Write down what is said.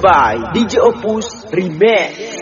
by DJ Opus Remix.